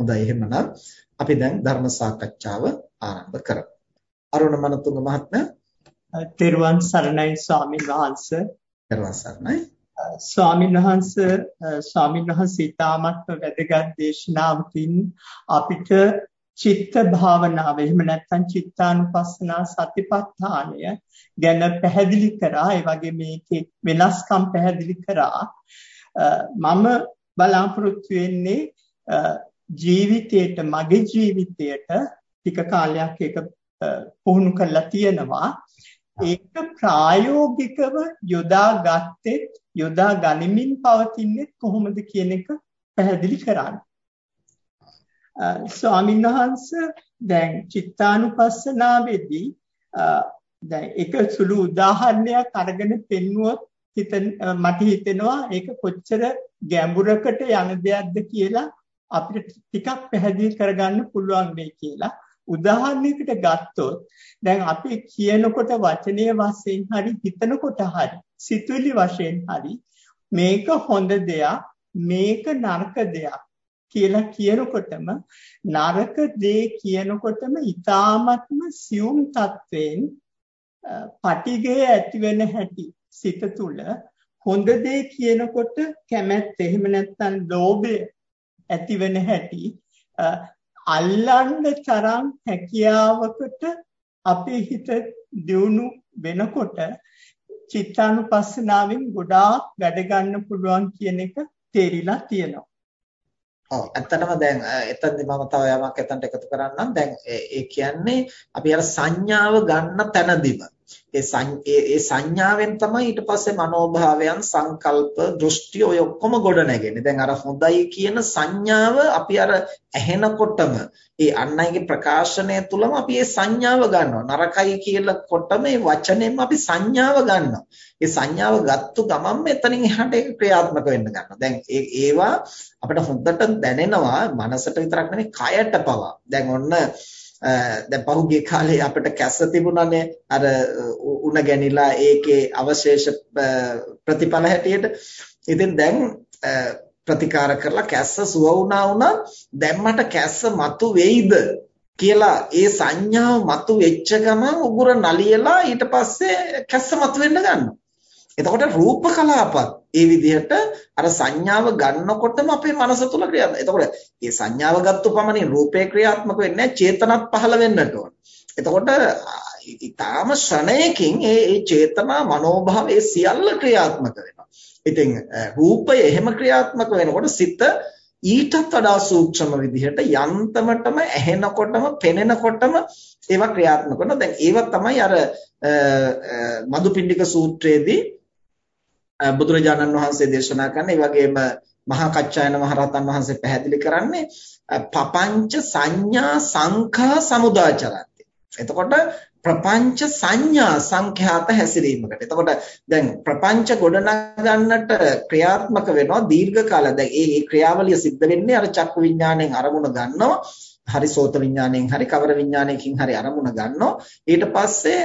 හොඳයි එහෙමනම් අපි දැන් ධර්ම සාකච්ඡාව ආරම්භ කරමු. අරුණ මනතුංග මහත්මයා තෙරුවන් සරණයි ස්වාමීන් වහන්සේ. තෙරුවන් සරණයි. ස්වාමීන් වහන්සේ ස්වාමීන් වහන්සේ ඊටමත් වැදගත් දේශනාවකින් අපිට චිත්ත භාවනාව එහෙම නැත්නම් චිත්තානුපස්සනා සතිපට්ඨානය ගැන පැහැදිලි කරා ඒ වගේ මේකේ වෙනස්කම් පැහැදිලි කරා මම බලාපොරොත්තු වෙන්නේ ජීවිතයට මගේ ජීවිතයට ටික කාලයක් ඒක පුහුණු කරලා තියෙනවා ඒක ප්‍රායෝගිකව යොදා ගත්තෙත් යොදා ගනිමින් පවතින්නේ කොහොමද කියන එක පැහැදිලි කරන්න. ස්වාමීන් වහන්සේ දැන් චිත්තානුපස්සනාවේදී දැන් එක සුළු උදාහරණයක් අරගෙන පෙන්වුවොත් හිතන මට හිතෙනවා ඒක කොච්චර ගැඹුරකට යන දෙයක්ද කියලා අපිට ටිකක් පැහැදිලි කරගන්න පුළුවන් වෙයි කියලා. උදාහරණයකට ගත්තොත් දැන් අපි කියනකොට වචනීය වශයෙන් හරි හිතනකොට හරි සිතුවිලි වශයෙන් හරි මේක හොඳ දෙයක් මේක නරක දෙයක් කියලා කියනකොටම නරක දේ කියනකොටම ඊ타ත්ම සියුම් තත්වයෙන් පටිගය ඇති වෙන හැටි සිත තුළ හොඳ දේ කියනකොට කැමැත්ත එහෙම නැත්නම් ලෝභය ඇති වෙන හැටි අල්ලන්න තරම් හැකියාවකට අපේ හිත දියුණු වෙනකොට චිත්තානුපස්සනාවෙන් ගොඩාක් වැඩ ගන්න පුළුවන් කියන එක තේරිලා තියෙනවා. ඔව් ඇත්තටම දැන් එතනදි මම තව යමක් එතනට එකතු කරන්නම්. දැන් ඒ කියන්නේ අපි අර සංඥාව ගන්න තැනදිම ඒ ඒ සංඥාවෙන් තමයි ඊට පස්සේ මනෝභාවයන් සංකල්ප දෘෂ්ටි ඔය ඔක්කොම ගොඩ නැගෙන්නේ. දැන් අර හොඳයි කියන සංඥාව අපි අර ඇහෙනකොටම ඒ අන් අයගේ ප්‍රකාශනය තුලම අපි ඒ සංඥාව ගන්නවා. නරකයි කියලාකොට මේ වචනයෙන් අපි සංඥාව ගන්නවා. ඒ සංඥාව ගත්තු ගමන්ම එතනින් එහාට ඒක ක්‍රියාත්මක වෙන්න ගන්නවා. දැන් ඒවා අපිට හොඳට දැනෙනවා මනසට විතරක් නෙමෙයි කයට පවා. දැන් ඔන්න දැන් පහුගිය කාලේ අපිට කැස්ස තිබුණානේ අර උණ ගැනිලා ඒකේ අවශේෂ ප්‍රතිඵල හැටියට. ඉතින් දැන් ප්‍රතිකාර කරලා කැස්ස සුව වුණා වුණා දැන් මට කැස්ස මතු වෙයිද කියලා ඒ සංඥාව මතු වෙච්ච ගමන් උගුර නලියලා ඊට පස්සේ කැස්ස මතු වෙන්න ගන්නවා. එතකොට රූප කලාපත් ඒ විදිහට අර සංඥාව ගන්නකොටම අපේ මනස තුල ක්‍රියාත්මක. එතකොට මේ සංඥාව ගත්ත පමණින් රූපේ ක්‍රියාත්මක වෙන්නේ නැහැ චේතනත් පහළ වෙන්නට ඕන. එතකොට ඊටාම ශ්‍රණයකින් ඒ ඒ චේතනා මනෝභාව ඒ සියල්ල ක්‍රියාත්මක වෙනවා. ඉතින් රූපය එහෙම ක්‍රියාත්මක වෙනකොට සිත ඊටත් වඩා සූක්ෂම විදිහට යන්තමටම ඇහෙනකොටම පෙනෙනකොටම ඒවා ක්‍රියාත්මක වෙනවා. දැන් ඒවා තමයි අර මදුපිණ්ඩික සූත්‍රයේදී බුදුරජාණන් වහන්සේ දේශනා කරන ඒ වගේම මහා කච්චායන මහරහතන් වහන්සේ පැහැදිලි කරන්නේ පపంచ සංඥා සංඛා සමුදාචරන්ති. එතකොට ප්‍රපංච සංඥා සංඛ්‍යාත හැසිරීමකට. එතකොට දැන් ප්‍රපංච ගොඩනගන්නට ක්‍රියාත්මක වෙනවා දීර්ඝ කාල. දැන් මේ ක්‍රියාවලිය සිද්ධ වෙන්නේ අර චක්කු විඥාණයෙන් අරමුණ ගන්නවා. හරි සෝත විඥාණයෙන් හරි කවර විඥාණයකින් හරි අරමුණ ගන්නවා ඊට පස්සේ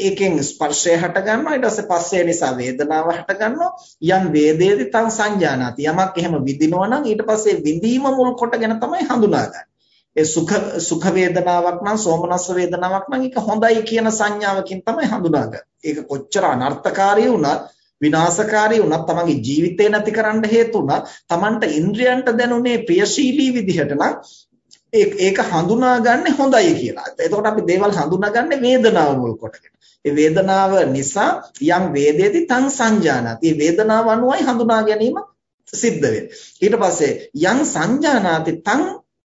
ඒකෙන් ස්පර්ශය හට ගන්නවා ඊට පස්සේ පස්සේ නිසා වේදනාව හට ගන්නවා යම් වේදේති තං සංජානාති යමක් එහෙම විඳිනවා නම් ඊට පස්සේ විඳීම මුල් කොටගෙන තමයි හඳුනාගන්නේ ඒ සුඛ සුඛ වේදනාවක් නම් සෝමනස්ස වේදනාවක් නම් ඒක හොඳයි කියන සංඥාවකින් තමයි හඳුනාගන්නේ ඒක කොච්චර අනර්ථකාරී වුණත් විනාශකාරී වුණත් තමන්ගේ ජීවිතේ නැති කරන්න හේතු වුණත් තමන්ට ඉන්ද්‍රයන්ට දැනුනේ ප්‍රියශීලී විදිහට නම් ඒක හඳුනාගන්නේ හොඳයි කියලා. එතකොට අපි දේවල් හඳුනාගන්නේ වේදනාව මුල් කොටගෙන. ඒ වේදනාව නිසා යම් වේදේති තං සංජානාති. මේ වේදනාව අනුවයි හඳුනා ගැනීම සිද්ධ වෙන්නේ. ඊට පස්සේ යම් සංජානාති තං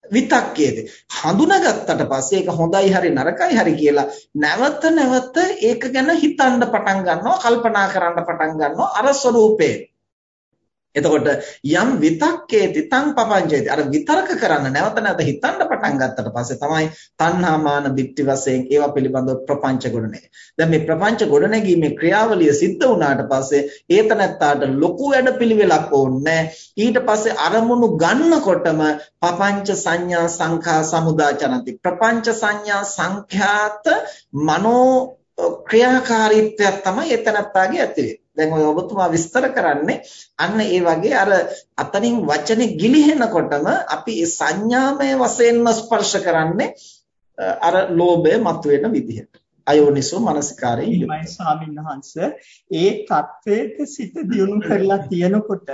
විතක්කේති. හඳුනාගත්තට පස්සේ ඒක හොඳයි හරි නරකයි හරි කියලා නැවත නැවත ඒක ගැන හිතන්න පටන් ගන්නවා, කල්පනා කරන්න පටන් ගන්නවා අර ස්වરૂපේ. එතකොට යම් විතක්කේති තං පපංචේති අර විතර්ක කරන්න නැවත නැවත හිතන්න පටන් ගත්තට පස්සේ තමයි තණ්හා මාන දික්ටි වශයෙන් ඒවා පිළිබඳව ප්‍රපංච ගොඩනැගෙන්නේ. දැන් මේ ප්‍රපංච ගොඩනැගීමේ ක්‍රියාවලිය සිද්ධ වුණාට පස්සේ ඒතනත්තාට ලොකු වැඩපිළිවෙලක් ඕනේ ඊට පස්සේ අරමුණු ගන්නකොටම පපංච සංඥා සංඛා සමුදාචරಂತಿ ප්‍රපංච සංඥා සංඛ්‍යාත මනෝ ක්‍රියාකාරීත්වයක් තමයි ඒතනත්තාගේ ඇති දැන් ඔය ඔබතුමා විස්තර කරන්නේ අන්න ඒ වගේ අර අතනින් වචනේ ගිලිහෙනකොටම අපි ඒ සංඥාමය වශයෙන්ම ස්පර්ශ කරන්නේ අර ලෝභය මතුවෙන විදිහට. අයෝනිසෝ මනසිකාරයෙන් යුක්තයි. ස්වාමීන් වහන්ස ඒ தത്വයට සිත දියුණු කරලා තියෙනකොට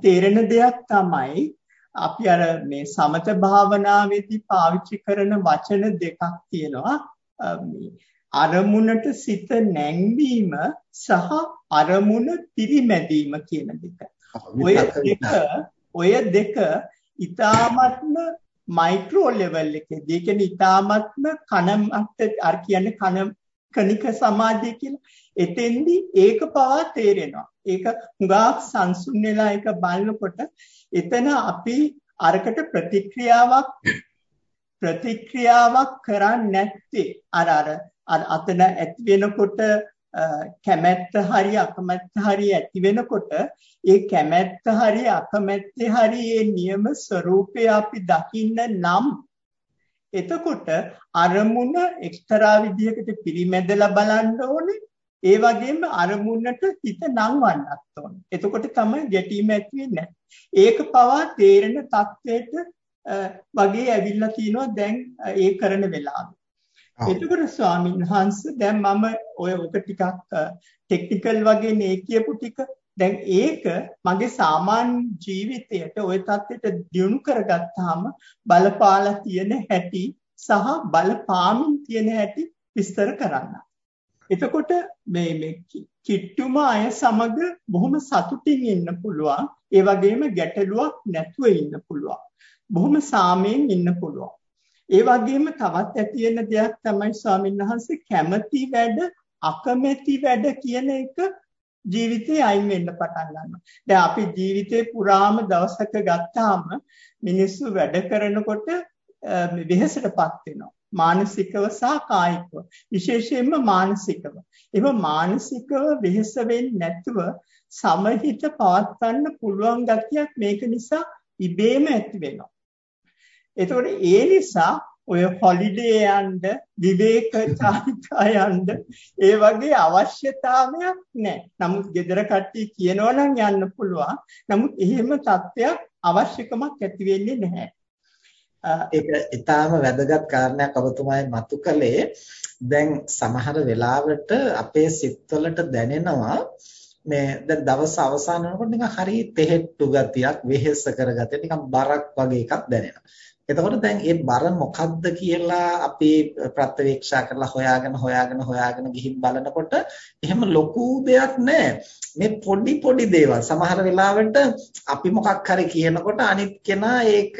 තේරෙන දෙයක් තමයි අපි අර මේ සමත භාවනාවේදී පාවිච්චි කරන වචන දෙකක් තියෙනවා අරමුණට සිත නැංවීම සහ අරමුණ පිරිමැදීම කියන දෙක. ඔය දෙක ඔය දෙක ඊ타මත්ම මයික්‍රෝ ලෙවල් එකේදී කියන්නේ ඊ타මත්ම කන අර කියන්නේ කන කනික සමාධිය කියලා. එතෙන්දී ඒක පවා තේරෙනවා. ඒක හුඟක් සංසුන් වෙලා ඒක බලනකොට එතන අපි අරකට ප්‍රතික්‍රියාවක් ප්‍රතික්‍රියාවක් කරන්නේ නැත්තේ අර අර අර අතන ඇති වෙනකොට කැමැත්ත හරි අකමැත්ත හරි ඇති වෙනකොට ඒ කැමැත්ත හරි අකමැත්තේ හරි ඒ නියම ස්වરૂපය අපි දකින්න නම් එතකොට අරමුණ එක්තරා විදිහකට පිළිමැදලා බලන්න ඕනේ. ඒ වගේම අරමුණට හිත නංවන්නත් ඕනේ. එතකොට තමයි ගැටීම ඇති වෙන්නේ. ඒක පවා තේරෙන තත්වයට වගේ ඇවිල්ලා තියෙනවා දැන් ඒ කරන වෙලාවේ. එතකොට ස්වාමීන් වහන්සේ දැන් මම ඔය ඔක ටිකක් ටෙක්නිකල් වගේ මේ කියපු ටික දැන් ඒක මගේ සාමාන්‍ය ජීවිතයට ওই தත්ත්වයට දියුණු කරගත්තාම බලපාලා තියෙන හැටි සහ බලපාමින් තියෙන හැටි විස්තර කරන්න. එතකොට මේ මේ කිට්ටුම අය සමග බොහොම සතුටින් ඉන්න පුළුවන්. ඒ වගේම ගැටලුවක් නැතුව ඉන්න පුළුවන්. බොහොම සාමයෙන් ඉන්න පුළුවන්. ඒ වගේම තවත් ඇති වෙන දෙයක් තමයි ස්වාමීන් වහන්සේ කැමැති වැඩ අකමැති වැඩ කියන එක ජීවිතේ අයින් වෙන්න පටන් ගන්නවා. දැන් අපි ජීවිතේ පුරාම දවසක ගත්තාම මිනිස්සු වැඩ කරනකොට වෙහෙසටපත් වෙනවා. මානසිකව සහ කායිකව විශේෂයෙන්ම මානසිකව. ඒව මානසිකව වෙහෙස වෙන්නේ නැතුව සමහිත පවත්වන්න පුළුවන් ගතියක් මේක නිසා ඉබේම ඇති වෙනවා. එතකොට ඒ නිසා ඔය හොලිඩේ යන්න විවේක චාරිකා යන්න ඒ වගේ අවශ්‍යතාවයක් නැහැ. නමුත් gedara කට්ටිය කියනවා නම් යන්න පුළුවන්. නමුත් එහෙම තත්ත්වයක් අවශ්‍යකමක් ඇති වෙන්නේ නැහැ. ඒක ඊටාම වැදගත් කාරණයක් ඔබතුමායි මතු කළේ. දැන් සමහර වෙලාවට අපේ සිත්වලට දැනෙනවා මේ දැන් දවස් අවසාන වෙනකොට නිකන් හරිය තෙහෙට්ටු ගතියක් වෙහෙස කරගතිය නිකන් බරක් වගේ එකක් දැනෙනවා. එතකොට දැන් ඒ බර මොකක්ද කියලා අපි ප්‍රත්‍යවේක්ෂා කරලා හොයාගෙන හොයාගෙන හොයාගෙන ගිහින් බලනකොට එහෙම ලොකු දෙයක් නැහැ. මේ පොඩි පොඩි දේවල්. සමහර වෙලාවට අපි මොකක් හරි කියනකොට අනිත් කෙනා ඒක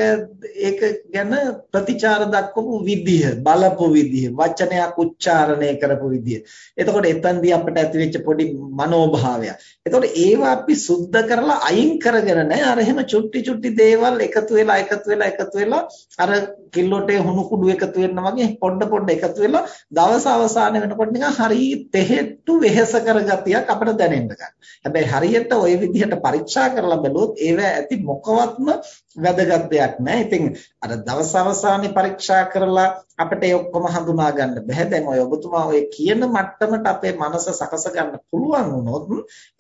ඒක ගැන ප්‍රතිචාර දක්වපු විදිහ බලපු විදිහ වචනයක් උච්චාරණය කරපු විදිහ. එතකොට එතෙන්දී අපිට ඇතිවෙච්ච පොඩි මනෝභාවයක් එතකොට ඒවා අපි සුද්ධ කරලා අයින් කරගෙන නැහැ අර එහෙම චුට්ටි චුට්ටි දේවල් එකතු වෙලා එකතු වෙලා එකතු වෙලා අර කිල්ලොටේ හුණු කුඩු එකතු වෙනවා වගේ පොඩ පොඩ එකතු වෙලා දවස අවසාන වෙනකොට නිකන් හරි තෙහෙට්ටු වෙහෙස කරගතියක් අපිට දැනෙන්න ගන්නවා. හැබැයි හරියට ওই විදිහට පරීක්ෂා කරලා බැලුවොත් ඒව ඇති මොකවත්ම වැදගත් දෙයක් නෑ. ඉතින් අර දවස් අවසානයේ පරීක්ෂා කරලා අපිට ඒ ඔක්කොම හඳුනා ගන්න බෑ. දැන් ඔය ඔබතුමා ඔය කියන මට්ටමට අපේ මනස සකස ගන්න පුළුවන් වුණොත්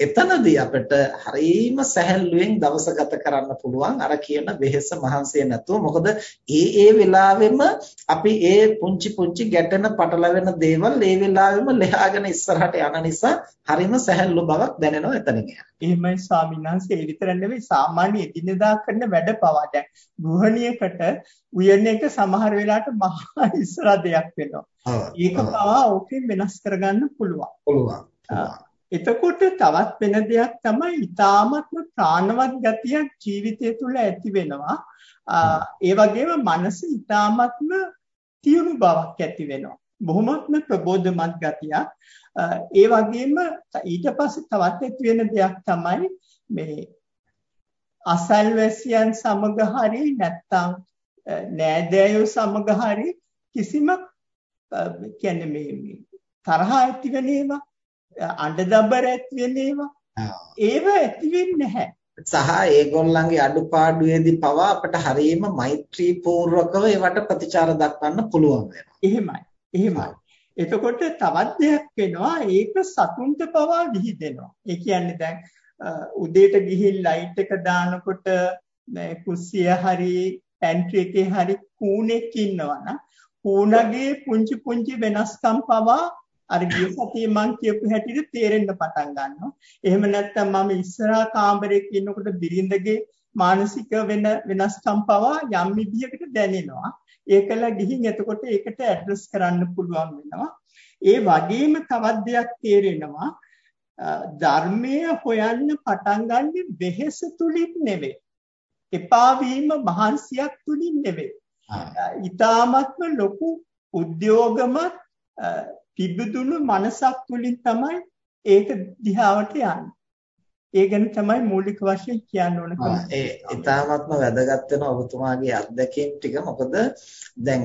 එතනදී අපිට හරීම සැහැල්ලුවෙන් දවස ගත කරන්න පුළුවන්. අර කියන වෙහෙස මහන්සිය නැතුව. මොකද ඒ ඒ වෙලාවෙම අපි ඒ පුංචි පුංචි ගැටෙන පටලවෙන දේවල් ඒ වෙලාවෙම ලෙහාගෙන ඉස්සරහට යන නිසා හරිම සැහැල්ලු බවක් දැනෙනවා එතනින්. එහෙමයි ස්වාමීන් වහන්සේ ඒ විතර නෙවෙයි සාමාන්‍ය එදිනෙදා කරන වැඩ පවා දැන් ගෘහණියකට උයන එක සමහර වෙලාවට මහා ඉස්සර දෙයක් වෙනවා. ඒක පවා ඕකෙන් වෙනස් කරගන්න පුළුවන්. පුළුවන්. එතකොට තවත් වෙන දෙයක් තමයි ඊ타මත්ම ප්‍රාණවත් ගතියක් ජීවිතය තුළ ඇති වෙනවා. ඒ වගේම මනස ඊ타මත්ම තියුණු බවක් ඇති වෙනවා. බොහොමත්ම ප්‍රබෝධමත් ගතියක්. ඒ වගේම ඊට පස්සේ තවත් ඇති වෙන දෙයක් තමයි මේ අසල්වැසියන් සමග හරි නැත්තම් නෑදෑයෝ සමග හරි කිසිම කියන්නේ මේ තරහ ඇති වෙන ඒවා අඬදබර ඇති වෙන ඒවා ඒව ඇති වෙන්නේ නැහැ සහ ඒගොල්ලන්ගේ අඩුපාඩුවේදී පවා අපට හරීම මෛත්‍රී පූර්වකව ඒවට ප්‍රතිචාර දක්වන්න පුළුවන් වෙනවා. එහෙමයි. එහෙමයි. එතකොට තවත් දෙයක් වෙනවා ඒක සතුන්ට පවා විහිදෙනවා. ඒ කියන්නේ දැන් උදේට ගිහින් ලයිට් එක දානකොට කුස්සිය හරි පැන්ට්‍රි එකේ හරි කූණෙක් ඉන්නවනම් කූණගේ පුංචි පුංචි වෙනස්කම් පවා අර ගිය සතියේ මං කියපු හැටියට තේරෙන්න පටන් ගන්නවා. එහෙම නැත්නම් මම ඉස්සරහා කාමරයක ඉන්නකොට බිරිඳගේ මානසික වෙන වෙනස්කම් පවා යම් විදියකට දැනෙනවා. ඒකලා ගිහින් එතකොට ඒකට ඇඩ්‍රස් කරන්න පුළුවන් වෙනවා. ඒ වගේම තවත් දෙයක් තේරෙනවා ධර්මය හොයන්න පටන් ගන්න වෙහෙස තුලින් නෙවෙයි. එපා වීම මහන්සියක් තුලින් නෙවෙයි. ඊ타මත්ම ලොකු උද්‍යෝගමත් පිබිදුණු මනසක් තුලින් තමයි ඒක දිහාවට යන්නේ. ඒ ගැන තමයි මූලික වශයෙන් කියන්න ඕන කරන්නේ. ඒ ඊටාත්ම වැදගත් වෙන ඔබතුමාගේ අත්දැකීම් ටික මොකද දැන්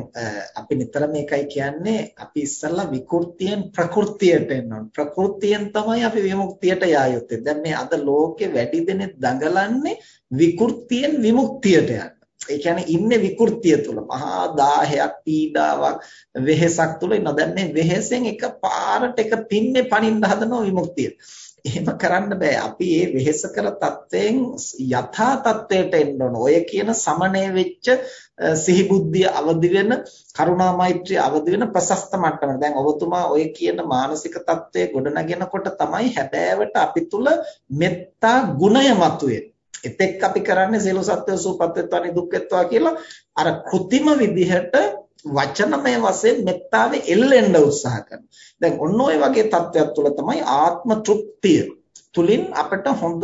අපි නිතර මේකයි කියන්නේ අපි ඉස්සල්ලා විකෘතියෙන් ප්‍රകൃතියට එනවා. ප්‍රകൃතියෙන් තමයි අපි විමුක්තියට යා යුත්තේ. දැන් මේ අද ලෝකේ වැඩි දෙනෙක් දඟලන්නේ විකෘතියෙන් විමුක්තියට යන්න. ඒ කියන්නේ ඉන්නේ විකෘතිය තුල මහා දාහයක් පීඩාවක් වෙහෙසක් තුල ඉන්න. දැන් මේ වෙහෙසෙන් එක පාරට එක පින්නේ පනින්න හදනවා විමුක්තියට. එහෙම කරන්න බෑ. අපි මේ වෙහෙසකර තත්වයෙන් යථා තත්වයට එන්න ඕන. ඔය කියන සමනය වෙච්ච සිහි බුද්ධිය අවදි වෙන කරුණා මෛත්‍රිය අවදි වෙන ප්‍රශස්ත මට්ටම. දැන් ඔබතුමා ඔය කියන මානසික தත්ත්වයේ ගොඩනගෙනකොට තමයි හැබෑවට අපි තුල මෙත්තා ගුණය මතුවෙන්නේ. එතෙක් අපි කරන්නේ සියලු සත්ත්ව සූපත් වෙත්වා නිදුක් වෙත්වා කියලා අර કૃතිම විදිහට වචනමය වශයෙන් මෙත්තාවේ එල්ලෙන්න උත්සාහ කරනවා. දැන් ඔන්න ඔය වගේ තත්ත්වයක් තුළ තමයි ආත්ම තෘප්තිය තුලින් අපිට හොඳ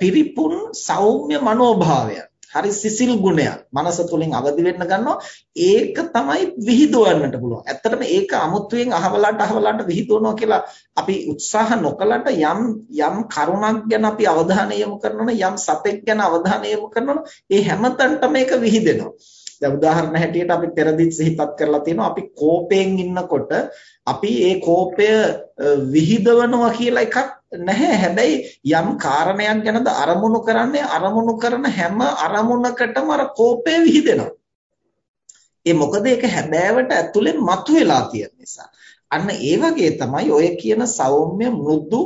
පිරිපුන් සෞම්‍ය මනෝභාවය හරි සිසිල් ගුණයක් මනස තුලින් අවදි වෙන්න ගන්නවා ඒක තමයි විහිදුවන්නට පුළුවන්. ඇත්තටම ඒක අමුතුවෙන් අහවලට අහවලට විහිදුවනවා කියලා අපි උත්සාහ නොකලට යම් යම් කරුණක් ගැන අපි අවධානය යොමු කරනවා යම් සතෙක් ගැන අවධානය යොමු කරනවා ඒ හැමතැනටම මේක විහිදෙනවා. දැන් උදාහරණ හැටියට අපි පෙරදිත් සිහිපත් කරලා තියෙනවා අපි කෝපයෙන් ඉන්නකොට අපි ඒ කෝපය විහිදවනවා කියලා එකක් නැහැ. හැබැයි යම් කාරණයක් ගැනද අරමුණු කරන්නේ අරමුණු කරන හැම අරමුණකටම අර කෝපය විහිදෙනවා. ඒ මොකද ඒක හැබෑවට ඇතුලෙන් මතුවලා තියෙන නිසා. අන්න ඒ වගේ තමයි ඔය කියන සෞම්‍ය මෘදු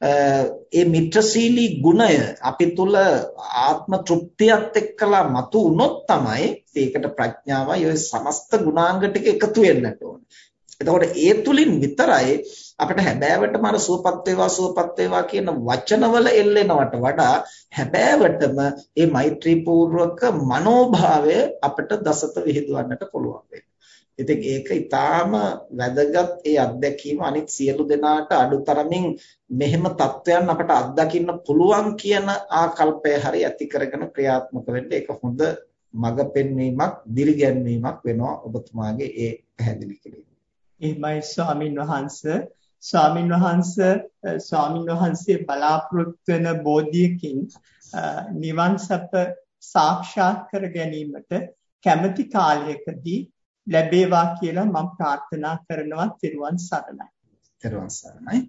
ඒ මිත්‍රශීලී ගුණය අපි තුල ආත්ම තෘප්තියත් එක්කලා මතු වුණොත් තමයි ඒකට ප්‍රඥාවයි ඔය සමස්ත ගුණාංග ටික එකතු වෙන්නට ඕන. එතකොට ඒ තුලින් විතරයි අපිට හැබෑවටම අර සුවපත් වේවා සුවපත් වේවා කියන වචනවල එල්ලෙනවට වඩා හැබෑවටම මේ මෛත්‍රී පූර්වක මනෝභාවය අපිට දසත විහිදුවන්නට පුළුවන් වෙනවා. ඉතින් ඒක ඊටාම වැදගත් ඒ අත්දැකීම අනිත් සියලු දෙනාට අඩුතරමින් මෙහෙම තත්වයන් අපට අත්දකින්න පුළුවන් කියන ආකල්පය හරි ඇති කරගෙන ක්‍රියාත්මක වෙන්න ඒක හොඳ මඟ පෙන්වීමක් දිරිගැන්වීමක් වෙනවා ඔබතුමාගේ ඒ පැහැදිලි කිරීම. එහෙමයි ස්වාමින් වහන්සේ ස්වාමින් වහන්සේ ස්වාමින් වහන්සේ බලාපොරොත්තු වෙන බෝධියකින් නිවන් සප සාක්ෂාත් කර ගැනීමට කැමැති කාලයකදී ලැබේවා කියලා මම ප්‍රාර්ථනා කරනවා තෙරුවන් සරණයි. තෙරුවන් සරණයි.